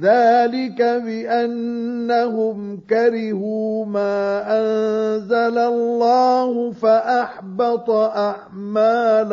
ذلك بأنهم كرهوا ما أنزل الله فأحبط أعمالهم